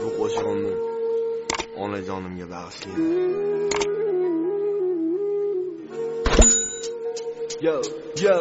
bu qo'shig'imni onajonimga bag'ishlayman yo yo.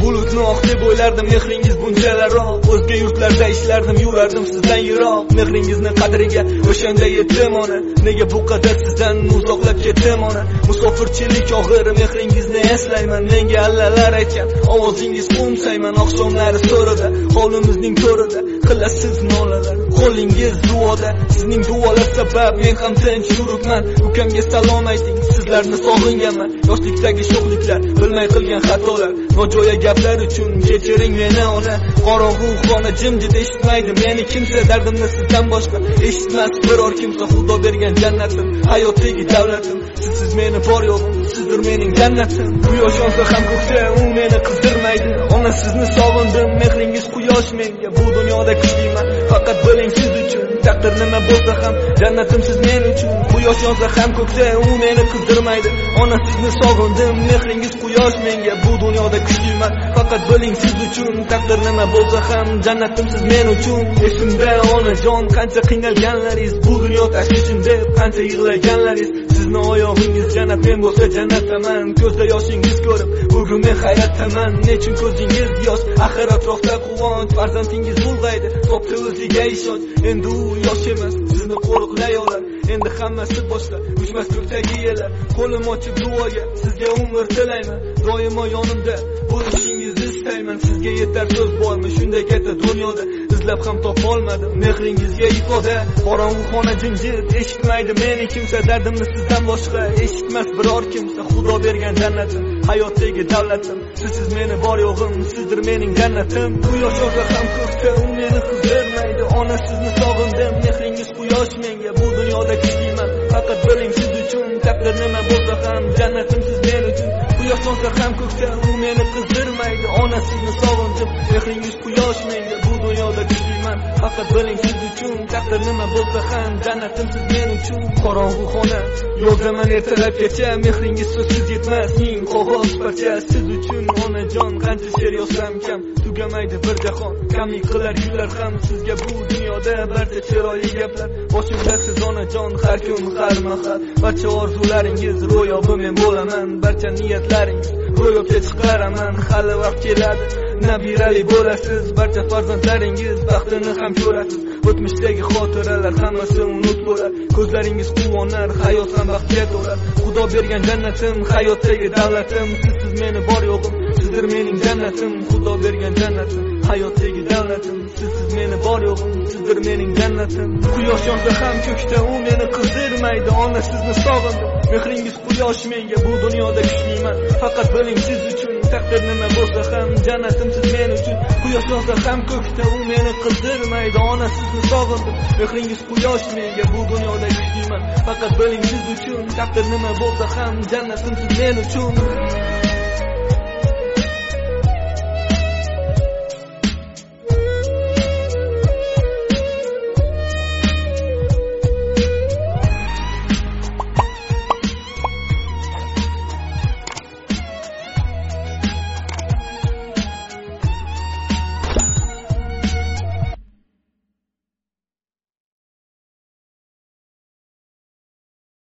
Bulutni oq deb o'ylardim mehringiz bunchalarroq o'zga yurtlarda ishlardim yurardim sizdan yiroq. Mehringizni qadriga o'shanda yetdim ona. Nega bu qadar sizdan uzoqlab ketdim ona? Musofirchilik og'ir mehringizni eslayman menga allalar aytgan ovozingiz qo'msayman oqshomlari so'rida hovlimizning to'rida. Qilasiz nolalar qo'lingiz duoda. Sizning duolar sabab men ham tinch yuribman. Ukamga salom ayting sizlarni sog'inganman. Yoshlikdagi sho'xliklar bilmay qilgan xatolar. Nojo'ya gaplar uchun kechiring meni ona. Qorong'u xona jimjit eshitmaydi. Meni kimsa dardimni sizdan boshqa eshitmas. Biror kimsa xudo bergan jannatim. Hayotdagi davlatim. Sizsiz meni bor yo'g'im. Sizdir mening jannatim. Quyosh yonsa ham ko'kda u meni qizdirmaydi. Ona sizni sog'indim. Mehringiz quyosh menga. Bu dunyoda kuchliman faqat biling siz uchun. Taqdir nima bo'lsa ham jannatim siz men uchun quyosh yonsa ham ko'kda u meni qizdirmaydi. Ona sizni sog'indim mehringiz quyosh menga. Bu dunyoda kuchliman faqat biling siz uchun taqdir nima bo'lsa ham. Jannatim siz men uchun esimda onajon qancha qiynalganlaringiz bu dunyo tashvishim deb qancha yig'laganlaringiz. Sizni oyog'ingiz jannat men bo'lsa jannatdaman ko'zda yoshingiz ko'rib bugun men hayratdaman nechun ko'zingiz yosh axir atrofda quvonch farzandingiz ulg'aydi topdi o'ziga ishonch endi u yosh emas. Sizni qo'riqlay olar endi hammasi boshqa uchmas ko'kdagi yellar. Qo'lim ochib duoga sizga umr tilayman. Doimo yonimda bo'lishingizni istayman. Sizga yetar so'z bormi shunday katta dunyoda? Izlab ham topolmadim mehringizga ifoda qorong'u xona jimjit eshitmaydi meni kimsa dardimni sizdan boshqa eshitmas biror kimsa. Xudo bergan jannatim hayotdagi davlatim. Sizsiz meni bor yo'g'im sizdir mening jannatim. Quyosh yog'sa ham ko'kda u meni qizdirmaydi ona sizni sog'indim mehringiz quyosh menga. Bu dunyoda kuchliman faqat biling siz uchun. Taqdir nima bo'lsa ham jannatim siz men uchun. Quyosh yonsa ham ko'kda u meni qizdirmaydi onasizni sizni mehringiz quyosh menga bu dunyoda kuchliman faqat biling siz uchun taqdir nima bo'lsa ham jannatim siz men uchun qorong'u xona. Yozaman ertalabgacha mehringiz so'zsiz yetmas. Ming qog'oz parcha siz uchun onajon qancha she'r yozsam kam. Tugamaydi bir jahon kamlik qilar yillar ham. Sizga bu dunyoda barcha chiroyli gaplar. Boshimda siz onajon har kun har mahal. Barcha orzularingiz ro'yobi men bo'laman. Barcha niyatlaringiz ro'yobga chiqaraman hali vaqt keladi. Nabirali bo'lasiz barcha farzandlaringiz baxtini ham ko'rasiz. O'tmishdagi xotiralar hammasi unut bo'lar ko'zlaringiz quvonar hayot ham baxtga to'lar xudo bergan jannatim hayotdagi davlatim. Sizsiz meni bor yo'g'im sizdir mening jannatim. Xudo bergan jannatim hayotdagi davlatim. Sizsiz meni bor yo'g'im sizdir mening jannatim. Quyosh yonsa ham ko'kda u meni qizdirmaydi ona sizni sog'indim. Mehringiz quyosh menga bu dunyoda kuchliman faqat biling siz uchun taqdir nima bo'lsa ham jannatim siz men uchun. Quyosh yonsa ham ko'kda u meni qizdirmaydi ona sizni sog'indim. Mehringiz quyosh menga bu dunyoda kuchliman faqat biling siz uchun taqdir nima bo'lsa ham jannatim siz men uchun.